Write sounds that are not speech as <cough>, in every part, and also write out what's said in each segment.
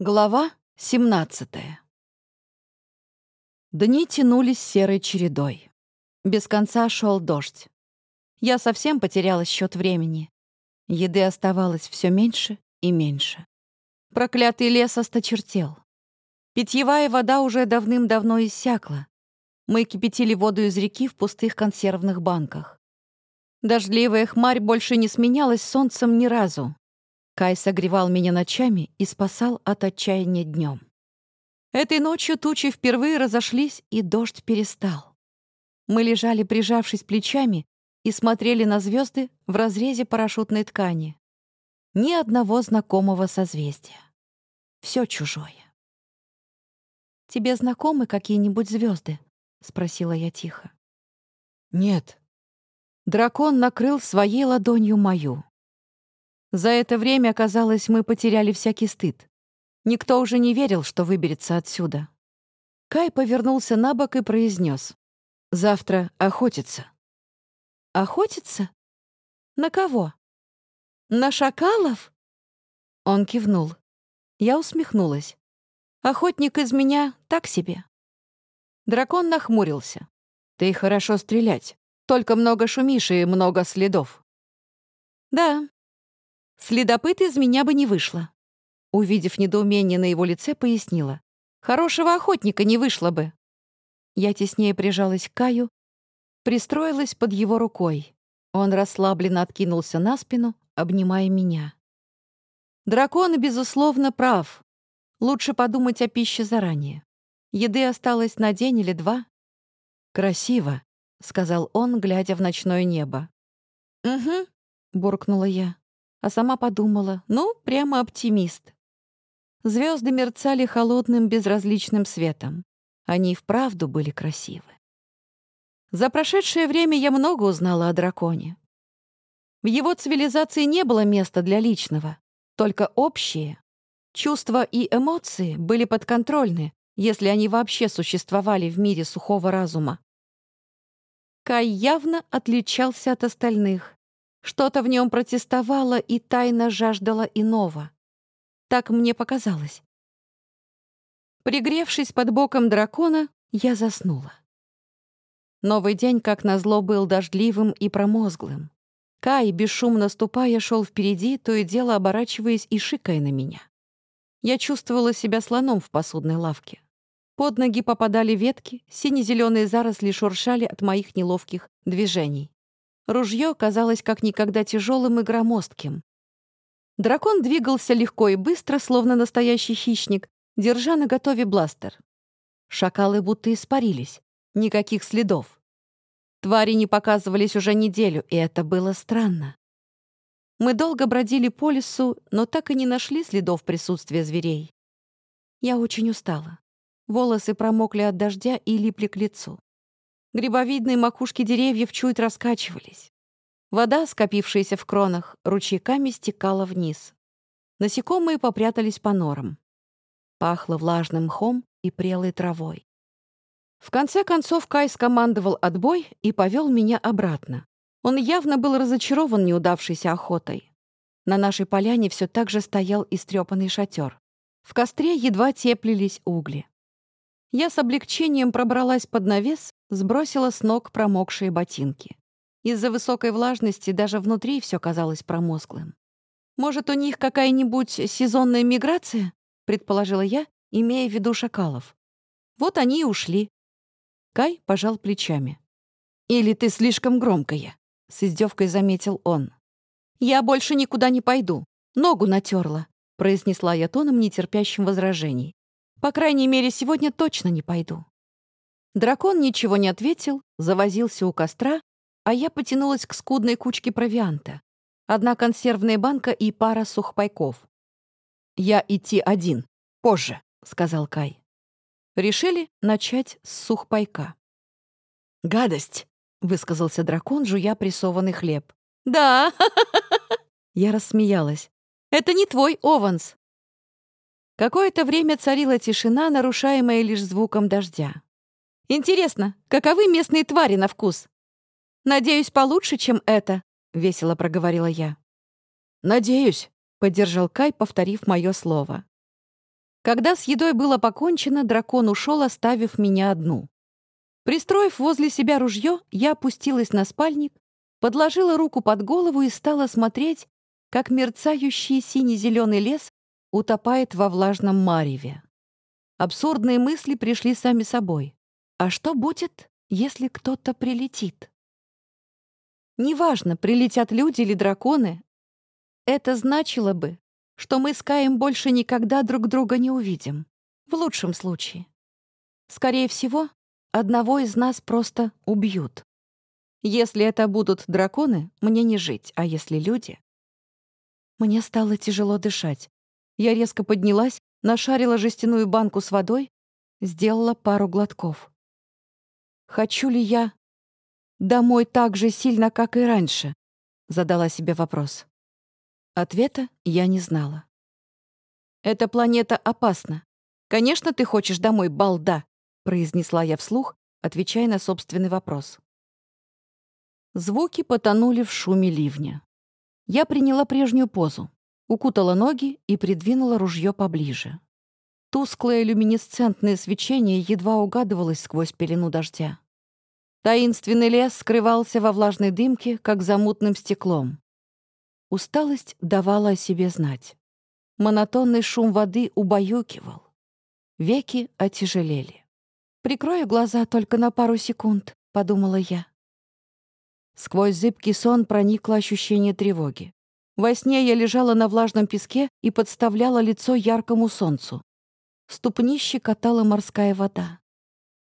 Глава 17 Дни тянулись серой чередой. Без конца шел дождь. Я совсем потеряла счет времени. Еды оставалось все меньше и меньше. Проклятый лес осточертел. Питьевая вода уже давным-давно иссякла. Мы кипятили воду из реки в пустых консервных банках. Дождливая хмарь больше не сменялась солнцем ни разу. Кай согревал меня ночами и спасал от отчаяния днем. Этой ночью тучи впервые разошлись, и дождь перестал. Мы лежали, прижавшись плечами, и смотрели на звезды в разрезе парашютной ткани. Ни одного знакомого созвездия. Все чужое. «Тебе знакомы какие-нибудь звезды? спросила я тихо. «Нет». Дракон накрыл своей ладонью мою. За это время, казалось, мы потеряли всякий стыд. Никто уже не верил, что выберется отсюда. Кай повернулся на бок и произнес: «Завтра охотиться». «Охотиться? На кого? На шакалов?» Он кивнул. Я усмехнулась. «Охотник из меня так себе». Дракон нахмурился. «Ты хорошо стрелять. Только много шумишь и много следов». «Да, Следопыт из меня бы не вышло. Увидев недоумение на его лице, пояснила. Хорошего охотника не вышло бы. Я теснее прижалась к Каю, пристроилась под его рукой. Он расслабленно откинулся на спину, обнимая меня. Дракон, безусловно, прав. Лучше подумать о пище заранее. Еды осталось на день или два. «Красиво», — сказал он, глядя в ночное небо. «Угу», — буркнула я а сама подумала, ну, прямо оптимист. Звезды мерцали холодным безразличным светом. Они и вправду были красивы. За прошедшее время я много узнала о драконе. В его цивилизации не было места для личного, только общие. Чувства и эмоции были подконтрольны, если они вообще существовали в мире сухого разума. Кай явно отличался от остальных. Что-то в нем протестовало и тайно жаждало иного. Так мне показалось. Пригревшись под боком дракона, я заснула. Новый день, как назло, был дождливым и промозглым. Кай, бесшумно ступая, шел впереди, то и дело оборачиваясь и шикая на меня. Я чувствовала себя слоном в посудной лавке. Под ноги попадали ветки, сине-зеленые заросли шуршали от моих неловких движений. Ружье казалось как никогда тяжелым и громоздким. Дракон двигался легко и быстро, словно настоящий хищник, держа на готове бластер. Шакалы будто испарились. Никаких следов. Твари не показывались уже неделю, и это было странно. Мы долго бродили по лесу, но так и не нашли следов присутствия зверей. Я очень устала. Волосы промокли от дождя и липли к лицу. Грибовидные макушки деревьев чуть раскачивались. Вода, скопившаяся в кронах, ручейками стекала вниз. Насекомые попрятались по норам. Пахло влажным мхом и прелой травой. В конце концов Кай скомандовал отбой и повел меня обратно. Он явно был разочарован неудавшейся охотой. На нашей поляне все так же стоял истрепанный шатер. В костре едва теплились угли. Я с облегчением пробралась под навес, сбросила с ног промокшие ботинки. Из-за высокой влажности даже внутри все казалось промозглым. «Может, у них какая-нибудь сезонная миграция?» — предположила я, имея в виду шакалов. Вот они и ушли. Кай пожал плечами. «Или ты слишком громкая», — с издевкой заметил он. «Я больше никуда не пойду. Ногу натерла», — произнесла я тоном, нетерпящим возражений. По крайней мере, сегодня точно не пойду. Дракон ничего не ответил, завозился у костра, а я потянулась к скудной кучке провианта. Одна консервная банка и пара сухпайков. «Я идти один. Позже», — сказал Кай. Решили начать с сухпайка. «Гадость!» — высказался дракон, жуя прессованный хлеб. «Да!» <laughs> Я рассмеялась. «Это не твой Ованс. Какое-то время царила тишина, нарушаемая лишь звуком дождя. «Интересно, каковы местные твари на вкус?» «Надеюсь, получше, чем это», — весело проговорила я. «Надеюсь», — поддержал Кай, повторив мое слово. Когда с едой было покончено, дракон ушел, оставив меня одну. Пристроив возле себя ружье, я опустилась на спальник, подложила руку под голову и стала смотреть, как мерцающий сине-зеленый лес утопает во влажном мареве. Абсурдные мысли пришли сами собой. А что будет, если кто-то прилетит? Неважно, прилетят люди или драконы, это значило бы, что мы с Каем больше никогда друг друга не увидим. В лучшем случае. Скорее всего, одного из нас просто убьют. Если это будут драконы, мне не жить, а если люди... Мне стало тяжело дышать. Я резко поднялась, нашарила жестяную банку с водой, сделала пару глотков. Хочу ли я домой так же сильно, как и раньше? Задала себе вопрос. Ответа я не знала. «Эта планета опасна. Конечно, ты хочешь домой, балда!» произнесла я вслух, отвечая на собственный вопрос. Звуки потонули в шуме ливня. Я приняла прежнюю позу, укутала ноги и придвинула ружье поближе. Тусклое люминесцентное свечение едва угадывалось сквозь пелену дождя. Таинственный лес скрывался во влажной дымке, как за мутным стеклом. Усталость давала о себе знать. Монотонный шум воды убаюкивал. Веки отяжелели. «Прикрою глаза только на пару секунд», — подумала я. Сквозь зыбкий сон проникло ощущение тревоги. Во сне я лежала на влажном песке и подставляла лицо яркому солнцу. Ступни щекотала морская вода.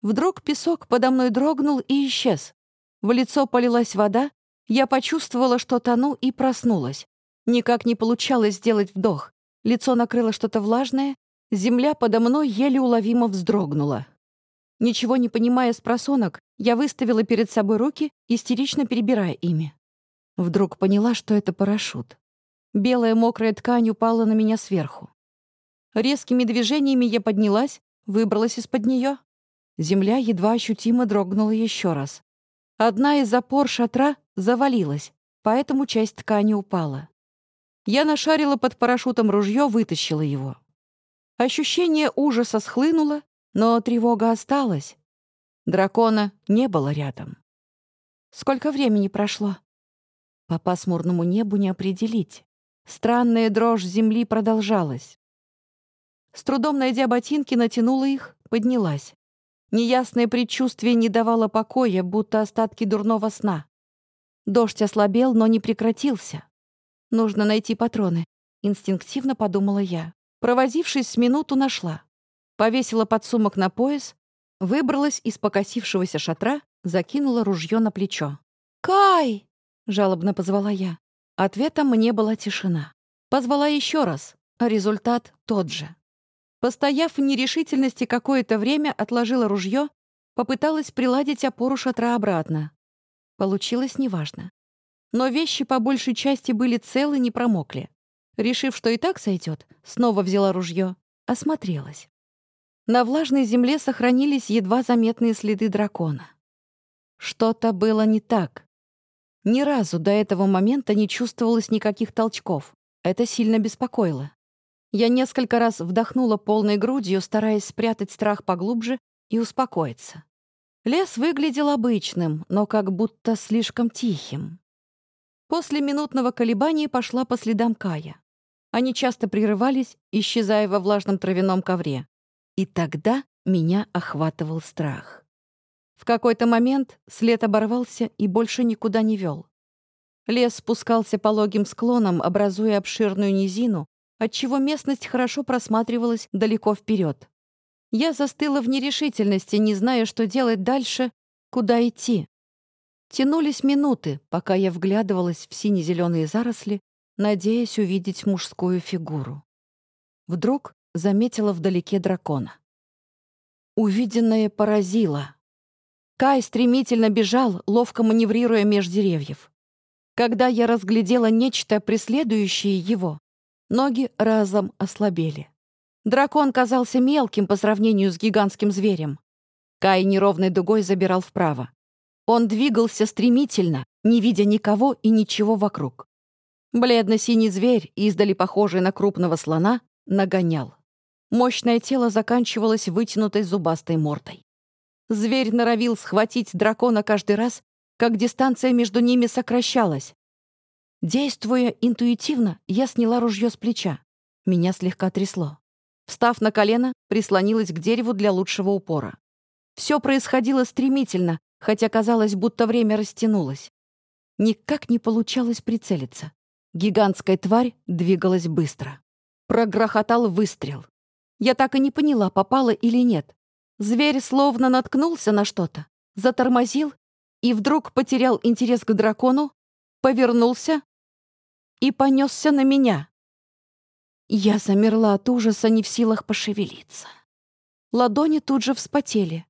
Вдруг песок подо мной дрогнул и исчез. В лицо полилась вода, я почувствовала, что тону, и проснулась. Никак не получалось сделать вдох. Лицо накрыло что-то влажное, земля подо мной еле уловимо вздрогнула. Ничего не понимая с просонок, я выставила перед собой руки, истерично перебирая ими. Вдруг поняла, что это парашют. Белая мокрая ткань упала на меня сверху. Резкими движениями я поднялась, выбралась из-под нее. Земля едва ощутимо дрогнула еще раз. Одна из опор шатра завалилась, поэтому часть ткани упала. Я нашарила под парашютом ружье, вытащила его. Ощущение ужаса схлынуло, но тревога осталась. Дракона не было рядом. Сколько времени прошло? По пасмурному небу не определить. Странная дрожь земли продолжалась. С трудом найдя ботинки, натянула их, поднялась. Неясное предчувствие не давало покоя, будто остатки дурного сна. Дождь ослабел, но не прекратился. Нужно найти патроны, инстинктивно подумала я. Провозившись с минуту, нашла. Повесила подсумок на пояс, выбралась из покосившегося шатра, закинула ружье на плечо. «Кай!» — жалобно позвала я. Ответом мне была тишина. Позвала еще раз, а результат тот же. Постояв в нерешительности какое-то время, отложила ружье, попыталась приладить опору шатра обратно. Получилось неважно. Но вещи по большей части были целы, не промокли. Решив, что и так сойдет, снова взяла ружье, осмотрелась. На влажной земле сохранились едва заметные следы дракона. Что-то было не так. Ни разу до этого момента не чувствовалось никаких толчков. Это сильно беспокоило. Я несколько раз вдохнула полной грудью, стараясь спрятать страх поглубже и успокоиться. Лес выглядел обычным, но как будто слишком тихим. После минутного колебания пошла по следам Кая. Они часто прерывались, исчезая во влажном травяном ковре. И тогда меня охватывал страх. В какой-то момент след оборвался и больше никуда не вел. Лес спускался пологим склоном, образуя обширную низину, отчего местность хорошо просматривалась далеко вперед. Я застыла в нерешительности, не зная, что делать дальше, куда идти. Тянулись минуты, пока я вглядывалась в сине-зеленые заросли, надеясь увидеть мужскую фигуру. Вдруг заметила вдалеке дракона. Увиденное поразило. Кай стремительно бежал, ловко маневрируя меж деревьев. Когда я разглядела нечто, преследующее его, ноги разом ослабели. Дракон казался мелким по сравнению с гигантским зверем. Кай неровной дугой забирал вправо. Он двигался стремительно, не видя никого и ничего вокруг. Бледно-синий зверь, издали похожий на крупного слона, нагонял. Мощное тело заканчивалось вытянутой зубастой мордой. Зверь норовил схватить дракона каждый раз, как дистанция между ними сокращалась. Действуя интуитивно, я сняла ружье с плеча. Меня слегка трясло. Встав на колено, прислонилась к дереву для лучшего упора. Все происходило стремительно, хотя казалось, будто время растянулось. Никак не получалось прицелиться. Гигантская тварь двигалась быстро. Прогрохотал выстрел. Я так и не поняла, попала или нет. Зверь словно наткнулся на что-то, затормозил и вдруг потерял интерес к дракону, повернулся и понесся на меня. Я замерла от ужаса, не в силах пошевелиться. Ладони тут же вспотели.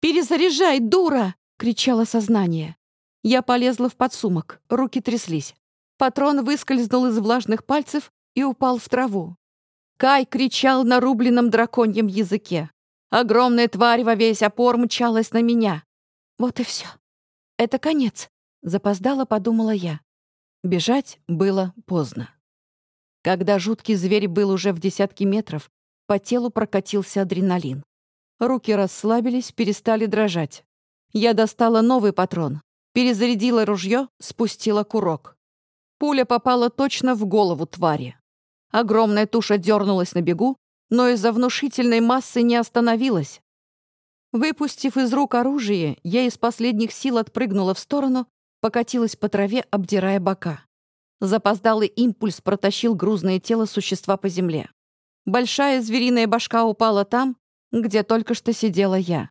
«Перезаряжай, дура!» — кричало сознание. Я полезла в подсумок, руки тряслись. Патрон выскользнул из влажных пальцев и упал в траву. Кай кричал на рубленном драконьем языке. Огромная тварь во весь опор мчалась на меня. Вот и все. Это конец, запоздала, подумала я. Бежать было поздно. Когда жуткий зверь был уже в десятки метров, по телу прокатился адреналин. Руки расслабились, перестали дрожать. Я достала новый патрон, перезарядила ружье, спустила курок. Пуля попала точно в голову твари. Огромная туша дернулась на бегу, но из-за внушительной массы не остановилась. Выпустив из рук оружие, я из последних сил отпрыгнула в сторону, покатилась по траве, обдирая бока. Запоздалый импульс протащил грузное тело существа по земле. Большая звериная башка упала там, где только что сидела я.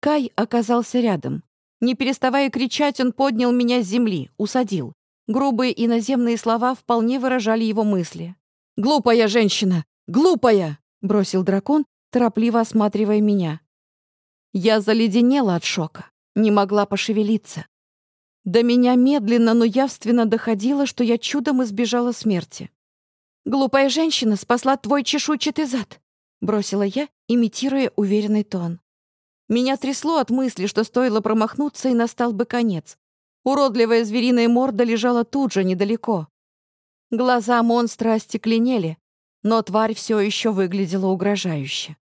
Кай оказался рядом. Не переставая кричать, он поднял меня с земли, усадил. Грубые иноземные слова вполне выражали его мысли. «Глупая женщина! Глупая!» — бросил дракон, торопливо осматривая меня. Я заледенела от шока, не могла пошевелиться. До меня медленно, но явственно доходило, что я чудом избежала смерти. «Глупая женщина спасла твой чешуйчатый зад», — бросила я, имитируя уверенный тон. Меня трясло от мысли, что стоило промахнуться, и настал бы конец. Уродливая звериная морда лежала тут же, недалеко. Глаза монстра остекленели, но тварь все еще выглядела угрожающе.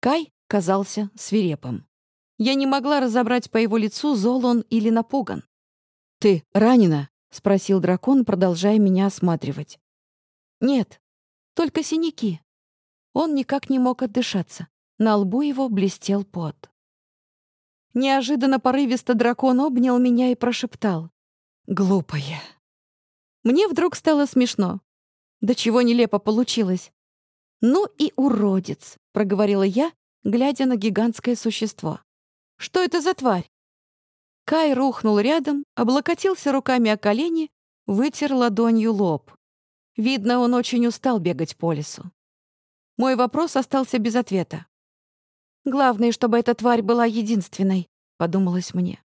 Кай казался свирепым. Я не могла разобрать по его лицу, зол он или напуган. «Ты ранена?» — спросил дракон, продолжая меня осматривать. «Нет, только синяки». Он никак не мог отдышаться. На лбу его блестел пот. Неожиданно порывисто дракон обнял меня и прошептал. «Глупая». Мне вдруг стало смешно. До чего нелепо получилось. «Ну и уродец», — проговорила я, глядя на гигантское существо. Что это за тварь?» Кай рухнул рядом, облокотился руками о колени, вытер ладонью лоб. Видно, он очень устал бегать по лесу. Мой вопрос остался без ответа. «Главное, чтобы эта тварь была единственной», — подумалось мне.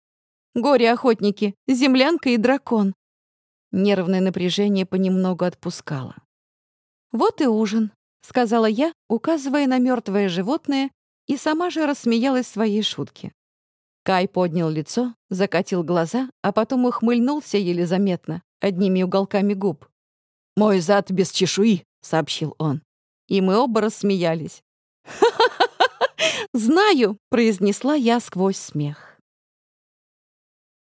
«Горе-охотники, землянка и дракон». Нервное напряжение понемногу отпускало. «Вот и ужин», — сказала я, указывая на мертвое животное, и сама же рассмеялась своей шутке. Кай поднял лицо, закатил глаза, а потом ухмыльнулся еле заметно, одними уголками губ. «Мой зад без чешуи», — сообщил он. И мы оба рассмеялись. «Знаю», — произнесла я сквозь смех.